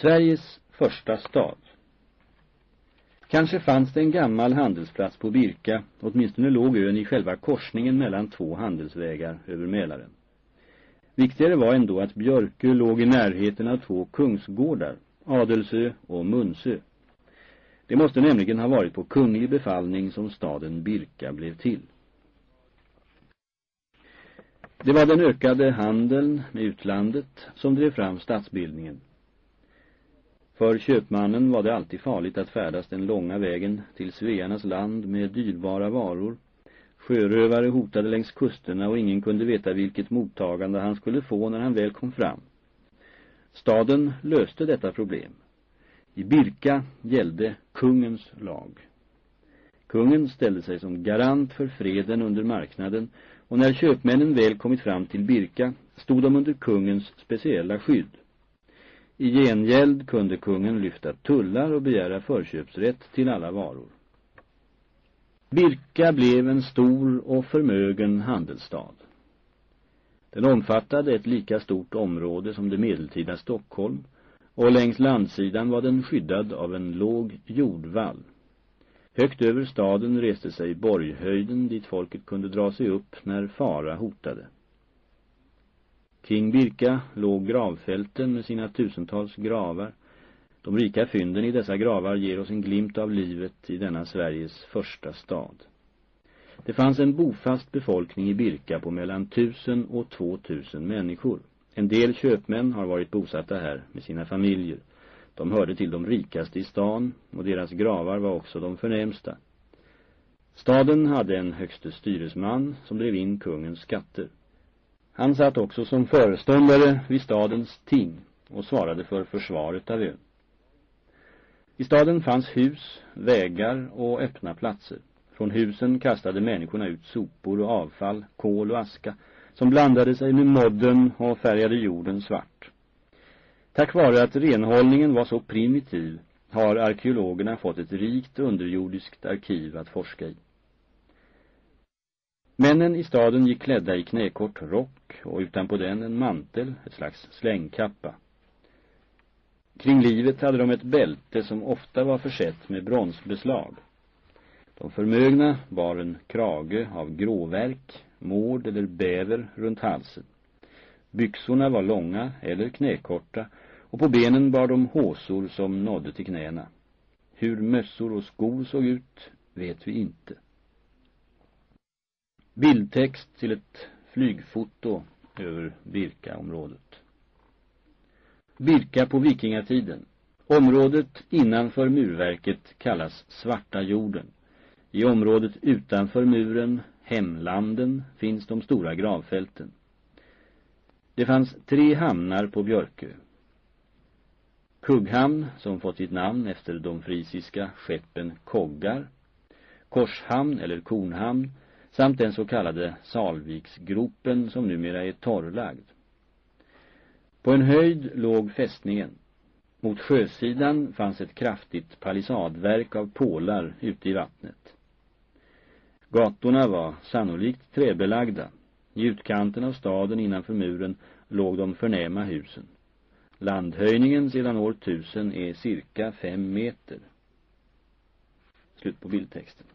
Sveriges första stad. Kanske fanns det en gammal handelsplats på Birka, åtminstone låg ön i själva korsningen mellan två handelsvägar över Mälaren. Viktigare var ändå att Björkö låg i närheten av två kungsgårdar, Adelsö och Munsö. Det måste nämligen ha varit på kunglig befallning som staden Birka blev till. Det var den ökade handeln med utlandet som drev fram stadsbildningen. För köpmannen var det alltid farligt att färdas den långa vägen till Svearnas land med dyrbara varor. Sjörövare hotade längs kusterna och ingen kunde veta vilket mottagande han skulle få när han väl kom fram. Staden löste detta problem. I Birka gällde kungens lag. Kungen ställde sig som garant för freden under marknaden och när köpmännen väl kommit fram till Birka stod de under kungens speciella skydd. I gengäld kunde kungen lyfta tullar och begära förköpsrätt till alla varor. Birka blev en stor och förmögen handelsstad. Den omfattade ett lika stort område som det medeltida Stockholm och längs landsidan var den skyddad av en låg jordvall. Högt över staden reste sig borghöjden dit folket kunde dra sig upp när fara hotade. Kring Birka låg gravfälten med sina tusentals gravar. De rika fynden i dessa gravar ger oss en glimt av livet i denna Sveriges första stad. Det fanns en bofast befolkning i Birka på mellan tusen och två tusen människor. En del köpmän har varit bosatta här med sina familjer. De hörde till de rikaste i stan och deras gravar var också de förnämsta. Staden hade en högste styresman som drev in kungens skatter. Han satt också som föreståndare vid stadens ting och svarade för försvaret av ön. I staden fanns hus, vägar och öppna platser. Från husen kastade människorna ut sopor och avfall, kol och aska som blandade sig med modden och färgade jorden svart. Tack vare att renhållningen var så primitiv har arkeologerna fått ett rikt underjordiskt arkiv att forska i. Männen i staden gick klädda i knäkort rock och utanpå den en mantel, ett slags slängkappa. Kring livet hade de ett bälte som ofta var försett med bronsbeslag. De förmögna bar en krage av gråverk, mård eller bäver runt halsen. Byxorna var långa eller knäkorta och på benen bar de håsor som nådde till knäna. Hur mössor och skor såg ut vet vi inte. Bildtext till ett flygfoto över Birkaområdet. Birka på vikingatiden. Området innanför murverket kallas Svarta jorden. I området utanför muren, hemlanden, finns de stora gravfälten. Det fanns tre hamnar på Björkö. Kugghamn, som fått sitt namn efter de frisiska skeppen Koggar. Korshamn eller Kornhamn samt den så kallade Salviksgropen som numera är torrlagd. På en höjd låg fästningen. Mot sjösidan fanns ett kraftigt palissadverk av pålar ute i vattnet. Gatorna var sannolikt träbelagda. I utkanten av staden innanför muren låg de förnäma husen. Landhöjningen sedan år 1000 är cirka fem meter. Slut på bildtexten.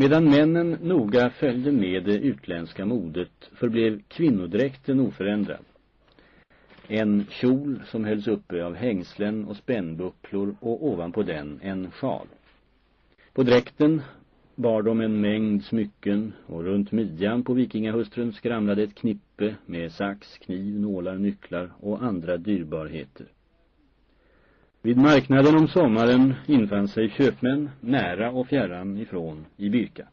Medan männen noga följde med det utländska modet förblev kvinnodräkten oförändrad. En kjol som hölls uppe av hängslen och spännbucklor och ovanpå den en sjal. På dräkten bar de en mängd smycken och runt midjan på vikingahustrun skramlade ett knippe med sax, kniv, nålar, nycklar och andra dyrbarheter. Vid marknaden om sommaren infann sig köpmän nära och fjärran ifrån i Birka.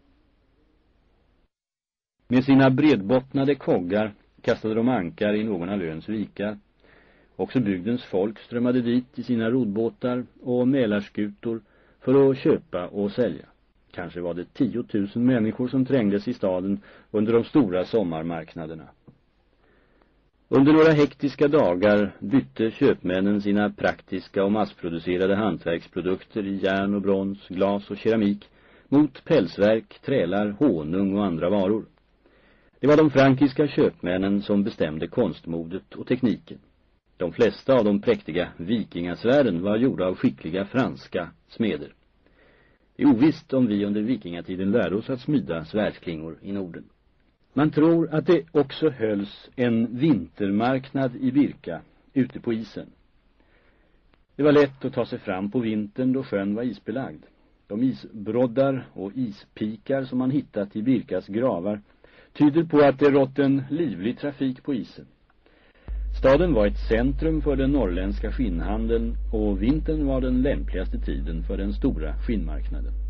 Med sina bredbottnade koggar kastade de ankar i någon av öns vikar. Också bygdens folk strömmade dit i sina rodbåtar och mälarskutor för att köpa och sälja. Kanske var det tiotusen människor som trängdes i staden under de stora sommarmarknaderna. Under några hektiska dagar bytte köpmännen sina praktiska och massproducerade hantverksprodukter i järn och brons, glas och keramik mot pälsverk, trälar, honung och andra varor. Det var de frankiska köpmännen som bestämde konstmodet och tekniken. De flesta av de präktiga vikingasvärden var gjorda av skickliga franska smeder. Det är ovisst om vi under vikingatiden lärde oss att smida svärdsklingor i Norden. Man tror att det också hölls en vintermarknad i Birka, ute på isen. Det var lätt att ta sig fram på vintern då sjön var isbelagd. De isbroddar och ispikar som man hittat i Birkas gravar tyder på att det rått en livlig trafik på isen. Staden var ett centrum för den norrländska skinnhandeln och vintern var den lämpligaste tiden för den stora skinnmarknaden.